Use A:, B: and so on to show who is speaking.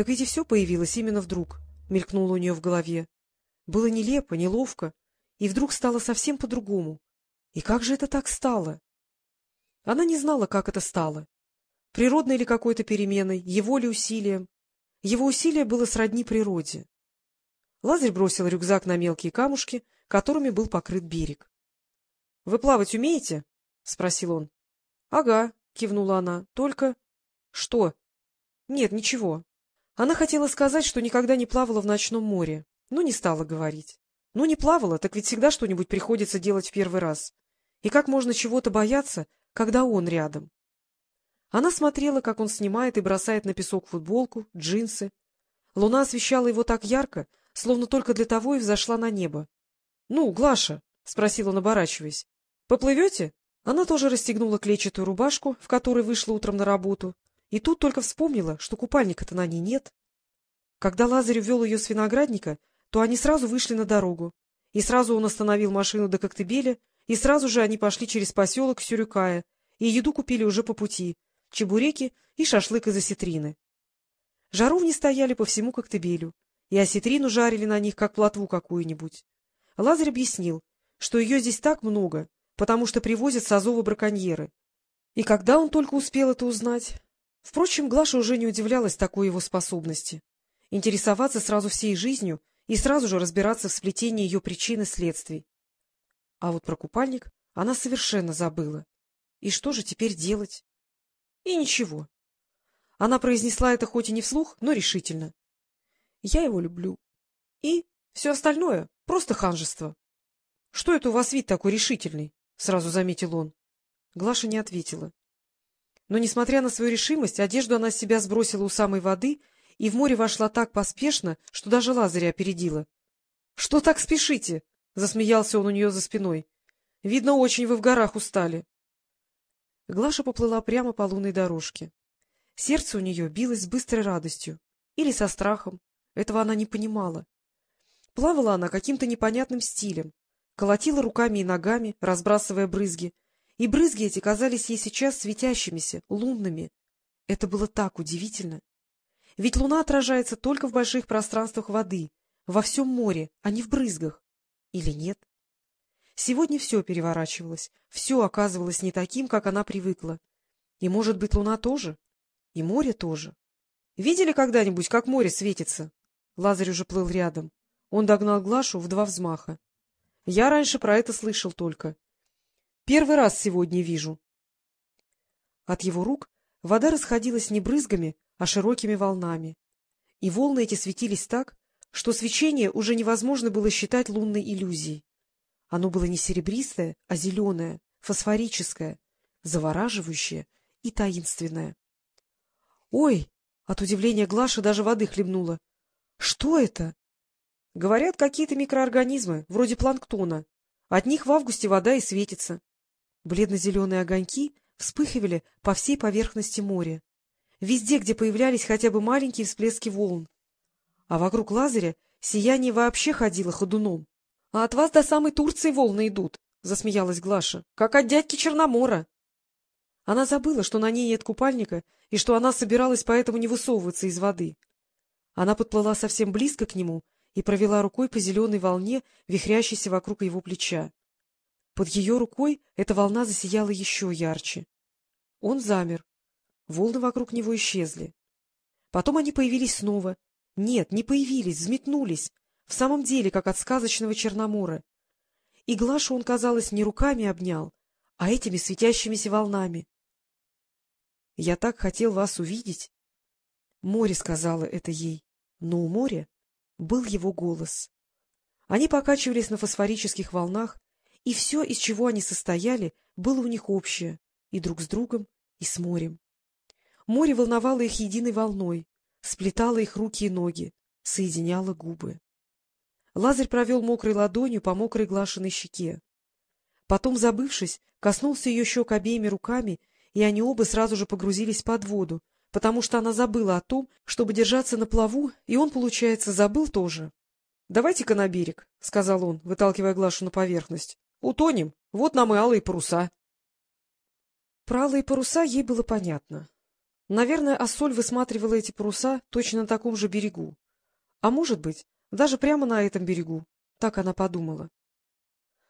A: Так ведь и все появилось именно вдруг, — мелькнуло у нее в голове. Было нелепо, неловко, и вдруг стало совсем по-другому. И как же это так стало? Она не знала, как это стало. Природной ли какой-то переменой, его ли усилием. Его усилие было сродни природе. Лазарь бросил рюкзак на мелкие камушки, которыми был покрыт берег. — Вы плавать умеете? — спросил он. — Ага, — кивнула она, — только... — Что? — Нет, ничего. Она хотела сказать, что никогда не плавала в ночном море, но не стала говорить. Ну, не плавала, так ведь всегда что-нибудь приходится делать в первый раз. И как можно чего-то бояться, когда он рядом? Она смотрела, как он снимает и бросает на песок футболку, джинсы. Луна освещала его так ярко, словно только для того и взошла на небо. — Ну, Глаша, — спросил он, оборачиваясь, — поплывете? Она тоже расстегнула клетчатую рубашку, в которой вышла утром на работу, и тут только вспомнила, что купальника-то на ней нет. Когда Лазарь ввел ее с виноградника, то они сразу вышли на дорогу, и сразу он остановил машину до Коктебеля, и сразу же они пошли через поселок Сюрюкая, и еду купили уже по пути — чебуреки и шашлык из осетрины. Жаровни стояли по всему Коктебелю, и осетрину жарили на них, как плотву какую-нибудь. Лазарь объяснил, что ее здесь так много, потому что привозят с Азова браконьеры. И когда он только успел это узнать? Впрочем, Глаша уже не удивлялась такой его способности — интересоваться сразу всей жизнью и сразу же разбираться в сплетении ее причин и следствий. А вот про купальник она совершенно забыла. И что же теперь делать? И ничего. Она произнесла это хоть и не вслух, но решительно. Я его люблю. И все остальное — просто ханжество. — Что это у вас вид такой решительный? — сразу заметил он. Глаша не ответила. Но, несмотря на свою решимость, одежду она с себя сбросила у самой воды и в море вошла так поспешно, что даже Лазаря опередила. — Что так спешите? — засмеялся он у нее за спиной. — Видно, очень вы в горах устали. Глаша поплыла прямо по лунной дорожке. Сердце у нее билось с быстрой радостью или со страхом, этого она не понимала. Плавала она каким-то непонятным стилем, колотила руками и ногами, разбрасывая брызги, и брызги эти казались ей сейчас светящимися, лунными. Это было так удивительно. Ведь луна отражается только в больших пространствах воды, во всем море, а не в брызгах. Или нет? Сегодня все переворачивалось, все оказывалось не таким, как она привыкла. И, может быть, луна тоже? И море тоже? Видели когда-нибудь, как море светится? Лазарь уже плыл рядом. Он догнал Глашу в два взмаха. Я раньше про это слышал только. Первый раз сегодня вижу. От его рук вода расходилась не брызгами, а широкими волнами. И волны эти светились так, что свечение уже невозможно было считать лунной иллюзией. Оно было не серебристое, а зеленое, фосфорическое, завораживающее и таинственное. — Ой! — от удивления Глаша даже воды хлебнула. Что это? Говорят, какие-то микроорганизмы, вроде планктона. От них в августе вода и светится. Бледно-зеленые огоньки вспыхивали по всей поверхности моря. Везде, где появлялись хотя бы маленькие всплески волн. А вокруг Лазаря сияние вообще ходило ходуном. — А от вас до самой Турции волны идут, — засмеялась Глаша, — как от дядьки Черномора. Она забыла, что на ней нет купальника, и что она собиралась поэтому не высовываться из воды. Она подплыла совсем близко к нему и провела рукой по зеленой волне, вихрящейся вокруг его плеча. Под ее рукой эта волна засияла еще ярче. Он замер. Волны вокруг него исчезли. Потом они появились снова. Нет, не появились, взметнулись. В самом деле, как от сказочного Черномора. И Глашу он, казалось, не руками обнял, а этими светящимися волнами. — Я так хотел вас увидеть. Море сказала это ей, но у моря был его голос. Они покачивались на фосфорических волнах, и все, из чего они состояли, было у них общее, и друг с другом, и с морем. Море волновало их единой волной, сплетало их руки и ноги, соединяло губы. Лазарь провел мокрой ладонью по мокрой глашенной щеке. Потом, забывшись, коснулся ее щек обеими руками, и они оба сразу же погрузились под воду, потому что она забыла о том, чтобы держаться на плаву, и он, получается, забыл тоже. — Давайте-ка на берег, — сказал он, выталкивая Глашу на поверхность. — Утонем. Вот нам и алые паруса. Про алые паруса ей было понятно. Наверное, Ассоль высматривала эти паруса точно на таком же берегу. А может быть, даже прямо на этом берегу. Так она подумала.